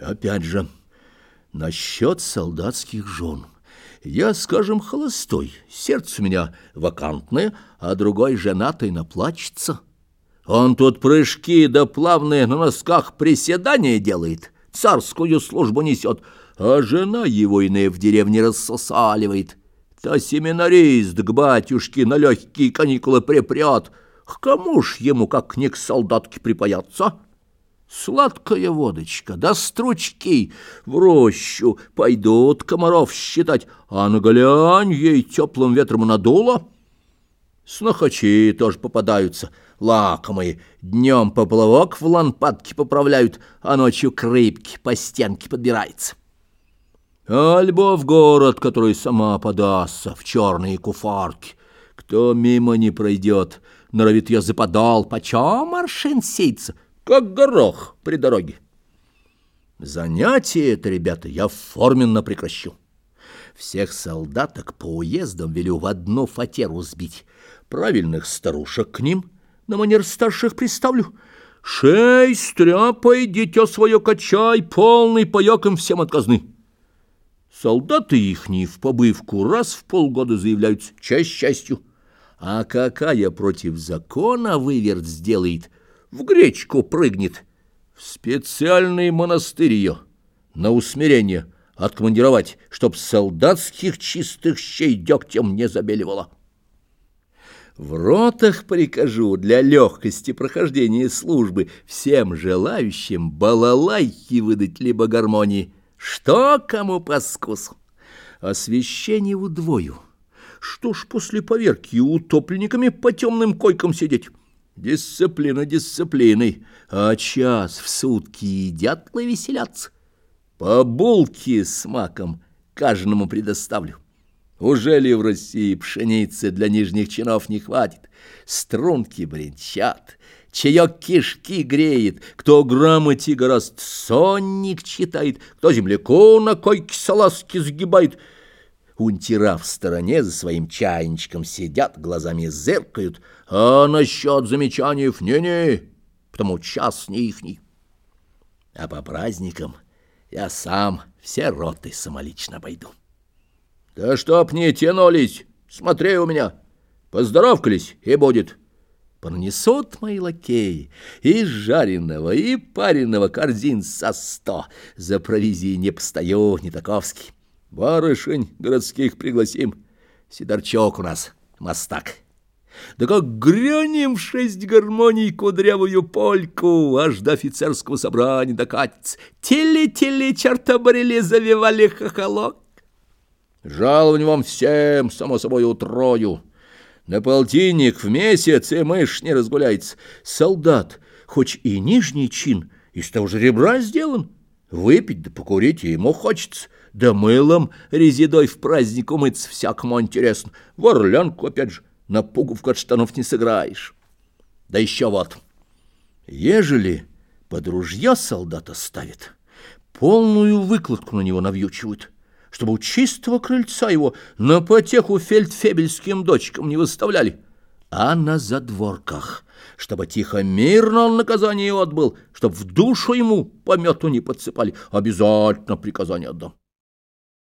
Опять же, насчет солдатских жен. Я, скажем, холостой, сердце у меня вакантное, а другой женатый наплачется. Он тут прыжки да плавные на носках приседания делает, царскую службу несет, а жена его иная в деревне рассосаливает. То семинарист к батюшке на легкие каникулы припрет. К кому ж ему, как не к солдатке, припаяться?» Сладкая водочка, да стручки в рощу пойдут комаров считать, а на глянь ей теплым ветром надуло. Снохачи тоже попадаются, лакомые, днем поплавок в лампадке поправляют, а ночью к по стенке подбирается. Альбо в город, который сама подастся в черные куфарки. Кто мимо не пройдет, норовит я западал, почем аршин сеется — как горох при дороге. Занятие это, ребята, я форменно прекращу. Всех солдаток по уездам велю в одну фатеру сбить. Правильных старушек к ним на манер старших представлю. Шей, стряпай, дитё свое качай, полный паёк им всем отказны. Солдаты ихние в побывку раз в полгода заявляются, часть счастью. А какая против закона выверт сделает — в гречку прыгнет. В специальный монастырь ее на усмирение откомандировать, чтоб солдатских чистых щей дегтем не забеливало. В ротах прикажу для легкости прохождения службы всем желающим балалайки выдать либо гармонии, что кому по скусу. Освещение удвою. Что ж после поверки утопленниками по темным койкам сидеть? Дисциплина дисциплиной, а час в сутки едят и веселятся. По булке с маком каждому предоставлю. Уже ли в России пшеницы для нижних чинов не хватит? Струнки бренчат, чаек кишки греет, кто грамоте гораст сонник читает, кто земляку на койке салазки сгибает — Унтера в стороне за своим чайничком сидят, глазами зыркают, а насчет замечаний не-не, потому час не ихний. А по праздникам я сам все роты самолично обойду. Да чтоб не тянулись, смотри у меня, поздоровкались и будет. Пронесут мои лакеи и жареного, и пареного корзин со сто. За провизией не постою, не таковский. Барышень городских пригласим. Сидорчок у нас, мастак. Да как грянем в шесть гармоний кудрявую польку, аж до офицерского собрания докатится. Теле-теле чартобрели завивали хохолок. Жалование вам всем, само собой, утрою. На полтинник в месяц и мышь не разгуляется. Солдат, хоть и нижний чин, из того же ребра сделан, выпить да покурить ему хочется — да мылом резидой в праздник умыться всякому интересно. В орлянку, опять же, на пуговку от штанов не сыграешь. Да еще вот, ежели под ружье солдата ставит, полную выкладку на него навьючивают, чтобы у чистого крыльца его на потеху фельдфебельским дочкам не выставляли, а на задворках, чтобы тихо-мирно он наказание отбыл, чтобы в душу ему помету не подсыпали. Обязательно приказание отдам.